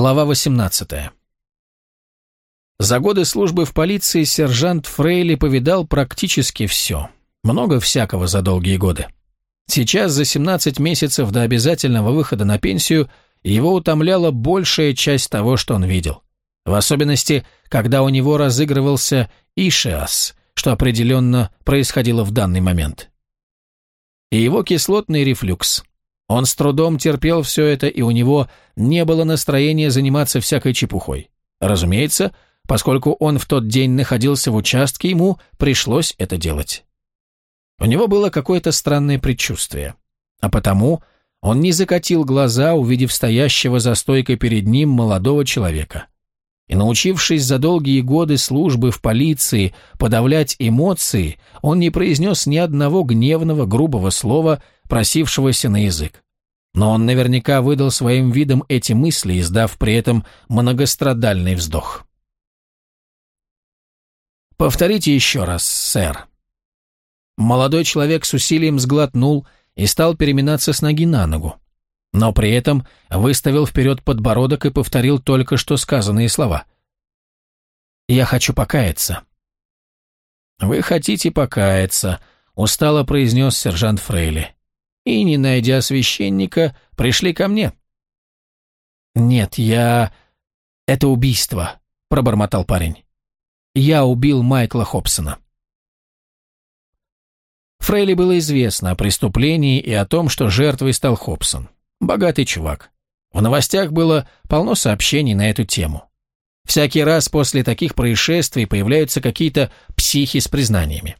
Глава 18. За годы службы в полиции сержант Фрейли повидал практически все. Много всякого за долгие годы. Сейчас, за 17 месяцев до обязательного выхода на пенсию, его утомляла большая часть того, что он видел. В особенности, когда у него разыгрывался Ишиас, что определенно происходило в данный момент. И его кислотный рефлюкс – он с трудом терпел все это, и у него не было настроения заниматься всякой чепухой. Разумеется, поскольку он в тот день находился в участке, ему пришлось это делать. У него было какое-то странное предчувствие. А потому он не закатил глаза, увидев стоящего за стойкой перед ним молодого человека. И научившись за долгие годы службы в полиции подавлять эмоции, он не произнес ни одного гневного, грубого слова, просившегося на язык. Но он наверняка выдал своим видом эти мысли, издав при этом многострадальный вздох. «Повторите еще раз, сэр». Молодой человек с усилием сглотнул и стал переминаться с ноги на ногу но при этом выставил вперед подбородок и повторил только что сказанные слова. «Я хочу покаяться». «Вы хотите покаяться», — устало произнес сержант Фрейли. «И, не найдя священника, пришли ко мне». «Нет, я... Это убийство», — пробормотал парень. «Я убил Майкла Хобсона». Фрейли было известно о преступлении и о том, что жертвой стал Хобсон. Богатый чувак. В новостях было полно сообщений на эту тему. Всякий раз после таких происшествий появляются какие-то психи с признаниями.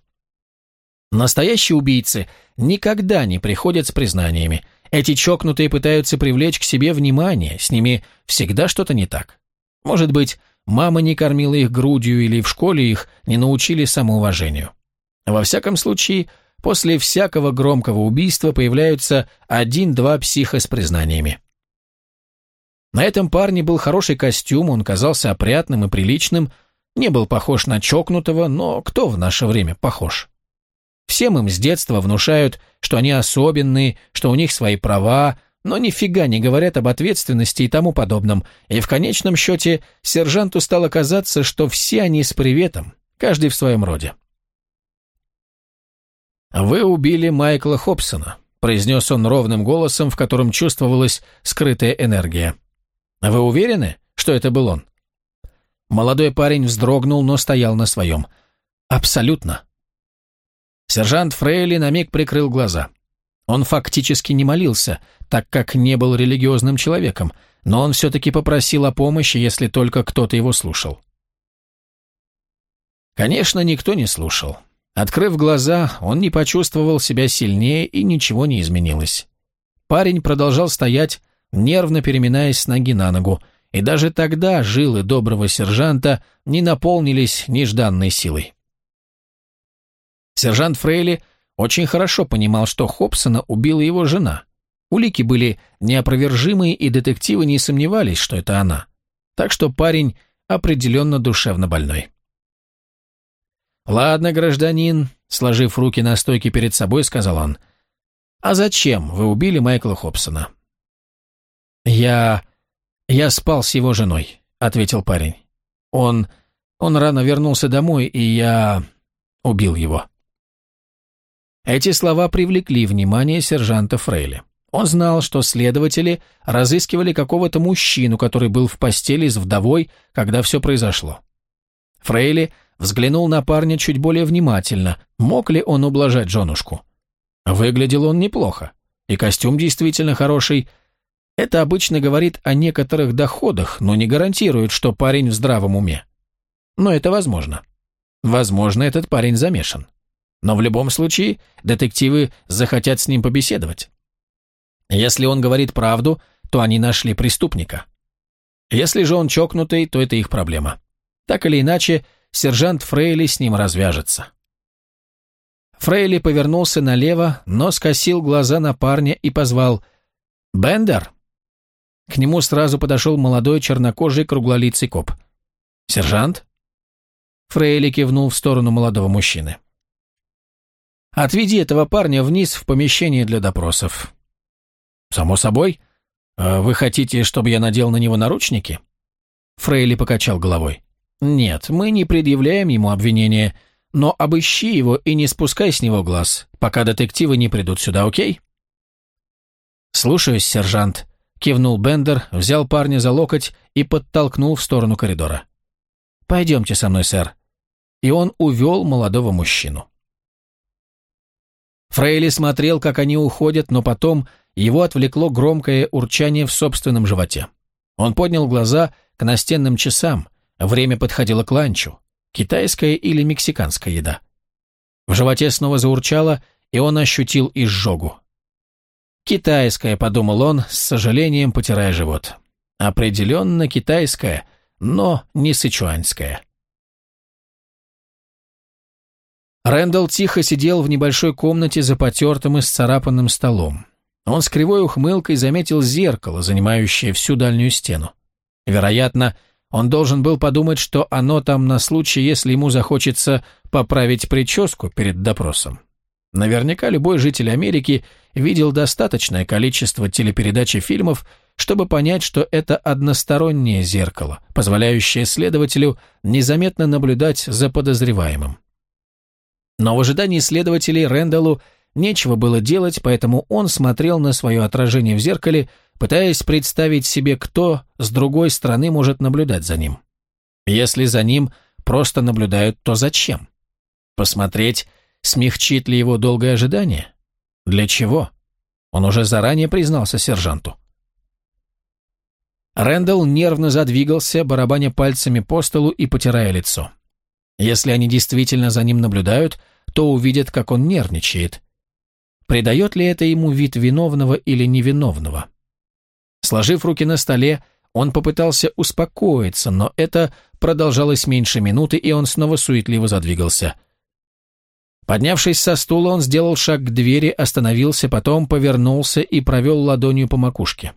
Настоящие убийцы никогда не приходят с признаниями. Эти чокнутые пытаются привлечь к себе внимание, с ними всегда что-то не так. Может быть, мама не кормила их грудью или в школе их не научили самоуважению. Во всяком случае, После всякого громкого убийства появляются один-два психа с признаниями. На этом парне был хороший костюм, он казался опрятным и приличным, не был похож на чокнутого, но кто в наше время похож? Всем им с детства внушают, что они особенные, что у них свои права, но нифига не говорят об ответственности и тому подобном, и в конечном счете сержанту стало казаться, что все они с приветом, каждый в своем роде. «Вы убили Майкла Хобсона», — произнес он ровным голосом, в котором чувствовалась скрытая энергия. «Вы уверены, что это был он?» Молодой парень вздрогнул, но стоял на своем. «Абсолютно». Сержант Фрейли на миг прикрыл глаза. Он фактически не молился, так как не был религиозным человеком, но он все-таки попросил о помощи, если только кто-то его слушал. Конечно, никто не слушал. Открыв глаза, он не почувствовал себя сильнее и ничего не изменилось. Парень продолжал стоять, нервно переминаясь с ноги на ногу, и даже тогда жилы доброго сержанта не наполнились нежданной силой. Сержант Фрейли очень хорошо понимал, что Хобсона убила его жена. Улики были неопровержимые, и детективы не сомневались, что это она. Так что парень определенно душевно больной. «Ладно, гражданин», — сложив руки на стойке перед собой, сказал он. «А зачем вы убили Майкла Хобсона?» «Я... я спал с его женой», — ответил парень. «Он... он рано вернулся домой, и я... убил его». Эти слова привлекли внимание сержанта Фрейли. Он знал, что следователи разыскивали какого-то мужчину, который был в постели с вдовой, когда все произошло. Фрейли взглянул на парня чуть более внимательно, мог ли он ублажать женушку. Выглядел он неплохо, и костюм действительно хороший. Это обычно говорит о некоторых доходах, но не гарантирует, что парень в здравом уме. Но это возможно. Возможно, этот парень замешан. Но в любом случае детективы захотят с ним побеседовать. Если он говорит правду, то они нашли преступника. Если же он чокнутый, то это их проблема. Так или иначе, сержант Фрейли с ним развяжется. Фрейли повернулся налево, но скосил глаза на парня и позвал «Бендер!». К нему сразу подошел молодой чернокожий круглолицый коп. «Сержант?» Фрейли кивнул в сторону молодого мужчины. «Отведи этого парня вниз в помещение для допросов». «Само собой. «А «Вы хотите, чтобы я надел на него наручники?» Фрейли покачал головой. «Нет, мы не предъявляем ему обвинения, но обыщи его и не спускай с него глаз, пока детективы не придут сюда, окей?» «Слушаюсь, сержант», — кивнул Бендер, взял парня за локоть и подтолкнул в сторону коридора. «Пойдемте со мной, сэр». И он увел молодого мужчину. Фрейли смотрел, как они уходят, но потом его отвлекло громкое урчание в собственном животе. Он поднял глаза к настенным часам. Время подходило к ланчу. Китайская или мексиканская еда. В животе снова заурчало, и он ощутил изжогу. «Китайская», — подумал он, с сожалением потирая живот. «Определенно китайская, но не сычуанская». Рэндалл тихо сидел в небольшой комнате за потертым и сцарапанным столом. Он с кривой ухмылкой заметил зеркало, занимающее всю дальнюю стену. Вероятно, он должен был подумать, что оно там на случай, если ему захочется поправить прическу перед допросом. Наверняка любой житель Америки видел достаточное количество телепередач и фильмов, чтобы понять, что это одностороннее зеркало, позволяющее следователю незаметно наблюдать за подозреваемым. Но в ожидании следователей Рэндаллу нечего было делать, поэтому он смотрел на свое отражение в зеркале, пытаясь представить себе, кто с другой стороны может наблюдать за ним. Если за ним просто наблюдают, то зачем? Посмотреть, смягчит ли его долгое ожидание? Для чего? Он уже заранее признался сержанту. Рэндалл нервно задвигался, барабаня пальцами по столу и потирая лицо. Если они действительно за ним наблюдают, то увидят, как он нервничает. Придает ли это ему вид виновного или невиновного? Сложив руки на столе, он попытался успокоиться, но это продолжалось меньше минуты, и он снова суетливо задвигался. Поднявшись со стула, он сделал шаг к двери, остановился, потом повернулся и провел ладонью по макушке.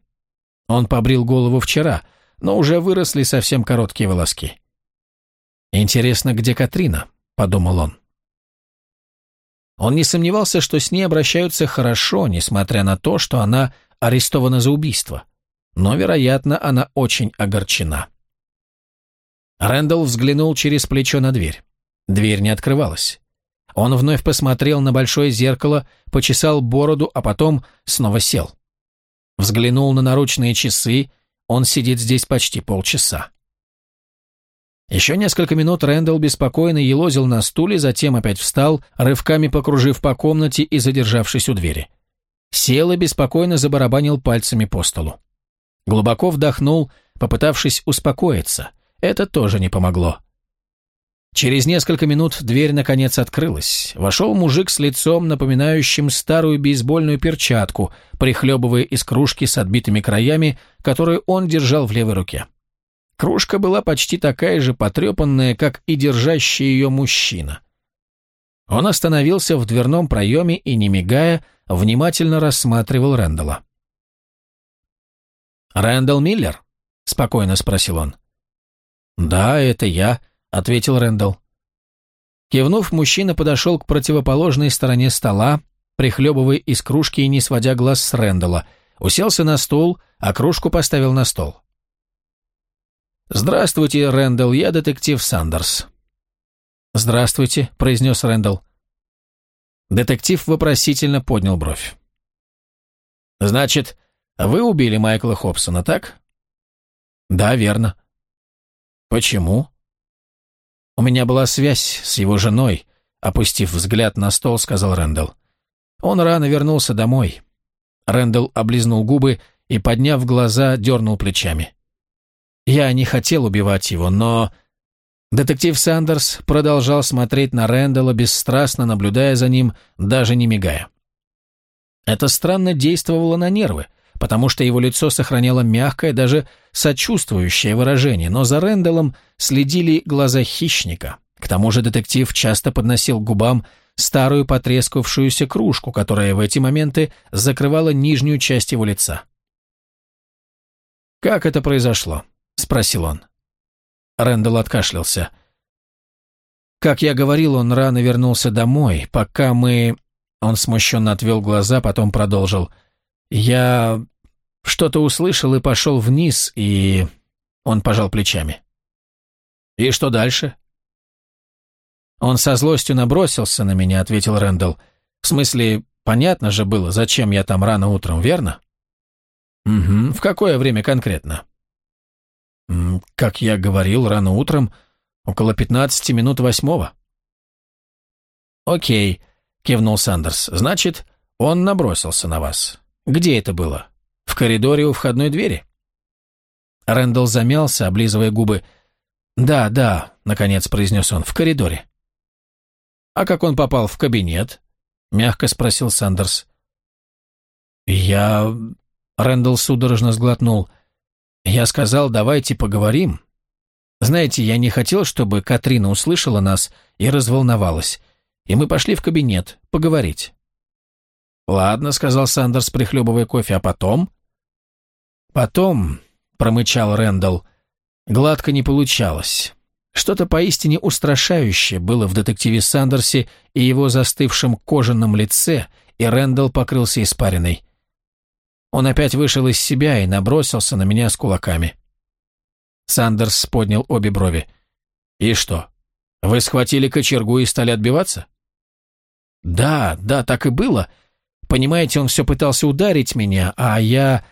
Он побрил голову вчера, но уже выросли совсем короткие волоски. «Интересно, где Катрина?» – подумал он. Он не сомневался, что с ней обращаются хорошо, несмотря на то, что она арестована за убийство. Но, вероятно, она очень огорчена. Рэндалл взглянул через плечо на дверь. Дверь не открывалась. Он вновь посмотрел на большое зеркало, почесал бороду, а потом снова сел. Взглянул на наручные часы, он сидит здесь почти полчаса. Еще несколько минут Рэндалл беспокойно елозил на стуле, затем опять встал, рывками покружив по комнате и задержавшись у двери. Сел и беспокойно забарабанил пальцами по столу. Глубоко вдохнул, попытавшись успокоиться. Это тоже не помогло. Через несколько минут дверь наконец открылась. Вошел мужик с лицом, напоминающим старую бейсбольную перчатку, прихлебывая из кружки с отбитыми краями, которую он держал в левой руке. Кружка была почти такая же потрепанная, как и держащий ее мужчина. Он остановился в дверном проеме и, не мигая, внимательно рассматривал Рэндалла. «Рэндалл Миллер?» — спокойно спросил он. «Да, это я», — ответил Рэндалл. Кивнув, мужчина подошел к противоположной стороне стола, прихлебывая из кружки и не сводя глаз с Рэндалла, уселся на стул, а кружку поставил на стол. «Здравствуйте, Рэндалл, я детектив Сандерс». «Здравствуйте», — произнес Рэндалл. Детектив вопросительно поднял бровь. «Значит, вы убили Майкла Хобсона, так?» «Да, верно». «Почему?» «У меня была связь с его женой», — опустив взгляд на стол, сказал Рэндалл. «Он рано вернулся домой». Рэндалл облизнул губы и, подняв глаза, дернул плечами. Я не хотел убивать его, но... Детектив Сандерс продолжал смотреть на Рэндалла, бесстрастно наблюдая за ним, даже не мигая. Это странно действовало на нервы, потому что его лицо сохраняло мягкое, даже сочувствующее выражение, но за Рэндаллом следили глаза хищника. К тому же детектив часто подносил к губам старую потрескавшуюся кружку, которая в эти моменты закрывала нижнюю часть его лица. «Как это произошло?» Спросил он. Рэндалл откашлялся. Как я говорил, он рано вернулся домой, пока мы... Он смущенно отвел глаза, потом продолжил. Я... что-то услышал и пошел вниз, и... Он пожал плечами. «И что дальше?» «Он со злостью набросился на меня», — ответил Рэндалл. «В смысле, понятно же было, зачем я там рано утром, верно?» «Угу. В какое время конкретно?» «Как я говорил, рано утром, около пятнадцати минут восьмого». «Окей», — кивнул Сандерс. «Значит, он набросился на вас. Где это было? В коридоре у входной двери?» Рэндалл замялся, облизывая губы. «Да, да», — наконец произнес он, — «в коридоре». «А как он попал в кабинет?» — мягко спросил Сандерс. «Я...» — Рэндалл судорожно сглотнул. «Я сказал, давайте поговорим. Знаете, я не хотел, чтобы Катрина услышала нас и разволновалась, и мы пошли в кабинет поговорить». «Ладно», — сказал Сандерс, прихлебывая кофе, — «а потом?» «Потом», — промычал Рэндалл, — «гладко не получалось». Что-то поистине устрашающее было в детективе Сандерсе и его застывшем кожаном лице, и Рэндалл покрылся испариной. Он опять вышел из себя и набросился на меня с кулаками. Сандерс поднял обе брови. «И что, вы схватили кочергу и стали отбиваться?» «Да, да, так и было. Понимаете, он все пытался ударить меня, а я...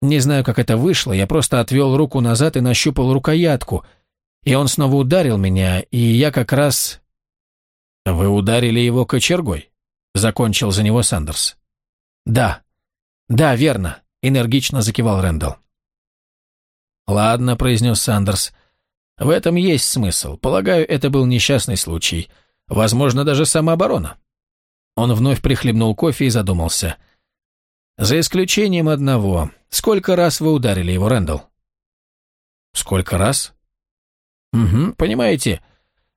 Не знаю, как это вышло, я просто отвел руку назад и нащупал рукоятку — и он снова ударил меня, и я как раз... «Вы ударили его кочергой?» — закончил за него Сандерс. «Да, да, верно», — энергично закивал Рэндалл. «Ладно», — произнес Сандерс. «В этом есть смысл. Полагаю, это был несчастный случай. Возможно, даже самооборона». Он вновь прихлебнул кофе и задумался. «За исключением одного. Сколько раз вы ударили его, Рэндалл?» «Сколько раз?» Угу, понимаете,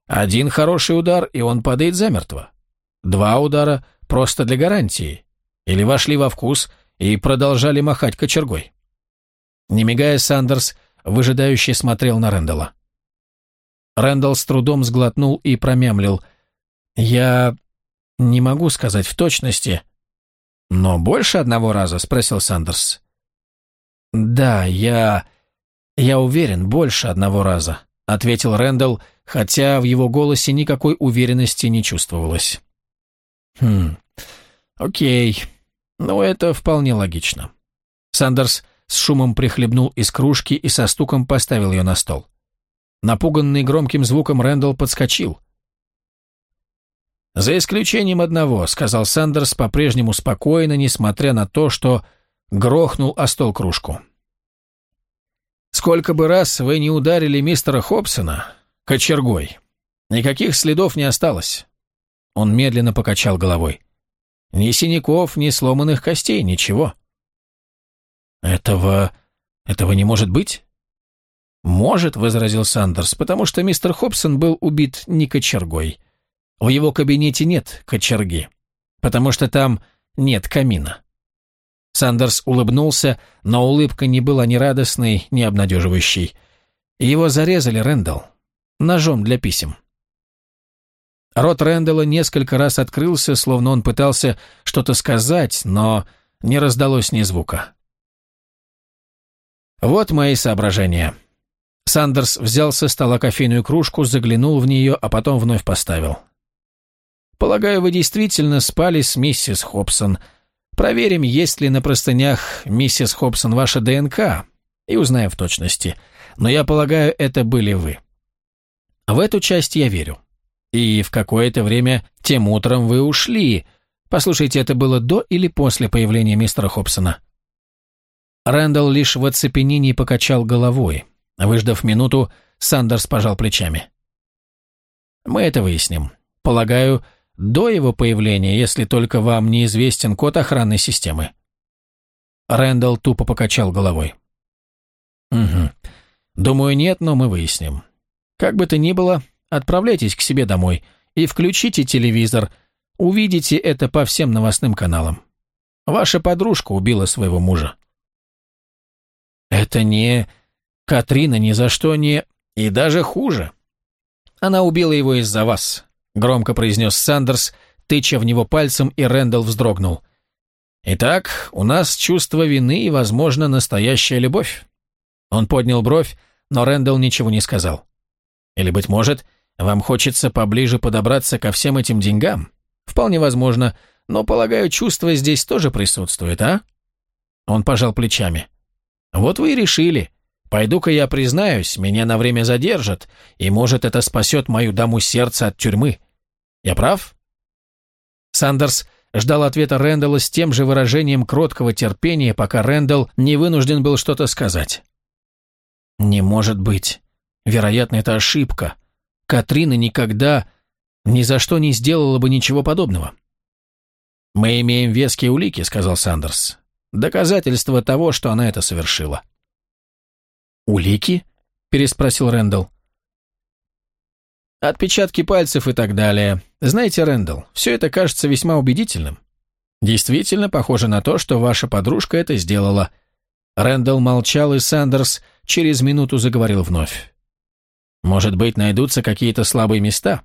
один хороший удар, и он падает замертво. Два удара просто для гарантии. Или вошли во вкус и продолжали махать кочергой. Не мигая, Сандерс выжидающе смотрел на Рэндалла. Рэндалл с трудом сглотнул и промямлил. «Я не могу сказать в точности». «Но больше одного раза?» — спросил Сандерс. «Да, я... я уверен, больше одного раза», ответил Рэндалл, хотя в его голосе никакой уверенности не чувствовалось. Хм, окей. Ну, это вполне логично. Сандерс с шумом прихлебнул из кружки и со стуком поставил ее на стол. Напуганный громким звуком Рэндалл подскочил. «За исключением одного», — сказал Сандерс по-прежнему спокойно, несмотря на то, что грохнул о стол кружку. Сколько бы раз вы не ударили мистера Хобсона кочергой, никаких следов не осталось. Он медленно покачал головой. Ни синяков, ни сломанных костей, ничего. Этого... этого не может быть? «Может», — возразил Сандерс, «потому что мистер Хобсон был убит не кочергой. В его кабинете нет кочерги, потому что там нет камина. Сандерс улыбнулся, но улыбка не была ни радостной, ни обнадеживающей. Его зарезали, Рэндалл. Ножом для писем. Рот Рэндалла несколько раз открылся, словно он пытался что-то сказать, но не раздалось ни звука. Вот мои соображения. Сандерс взял со стола кофейную кружку, заглянул в нее, а потом вновь поставил. «Полагаю, вы действительно спали с миссис Хобсон», Проверим, есть ли на простынях миссис Хобсон ваша ДНК, и узнаем в точности. Но я полагаю, это были вы. В эту часть я верю. И в какое-то время тем утром вы ушли. Послушайте, это было до или после появления мистера Хобсона? Рэндалл лишь в оцепенении покачал головой. Выждав минуту, Сандерс пожал плечами. «Мы это выясним. Полагаю, до его появления, если только вам неизвестен код охранной системы. Рэндалл тупо покачал головой. Угу. Думаю, нет, но мы выясним. Как бы то ни было, отправляйтесь к себе домой и включите телевизор. Увидите это по всем новостным каналам. Ваша подружка убила своего мужа. Это не... Катрина ни за что не... И даже хуже. Она убила его из-за вас. — громко произнес Сандерс, тыча в него пальцем, и Рэндалл вздрогнул. Итак, у нас чувство вины и, возможно, настоящая любовь. Он поднял бровь, но Рэндалл ничего не сказал. Или, быть может, вам хочется поближе подобраться ко всем этим деньгам? Вполне возможно, но, полагаю, чувство здесь тоже присутствует, а? Он пожал плечами. Вот вы и решили. Пойду-ка я признаюсь, меня на время задержат, и, может, это спасет мою даму сердца от тюрьмы. Я прав? Сандерс ждал ответа Рэндалла с тем же выражением кроткого терпения, пока Рэндалл не вынужден был что-то сказать. «Не может быть. Вероятно, это ошибка. Катрина никогда, ни за что не сделала бы ничего подобного». «Мы имеем веские улики», — сказал Сандерс. «Доказательство того, что она это совершила». «Улики?» — переспросил Рэндалл. Отпечатки пальцев и так далее. Знаете, Рэндалл, все это кажется весьма убедительным. Действительно похоже на то, что ваша подружка это сделала. Рэндалл молчал, и Сандерс через минуту заговорил вновь. Может быть, найдутся какие-то слабые места?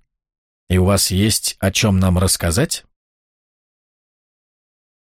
И у вас есть о чем нам рассказать?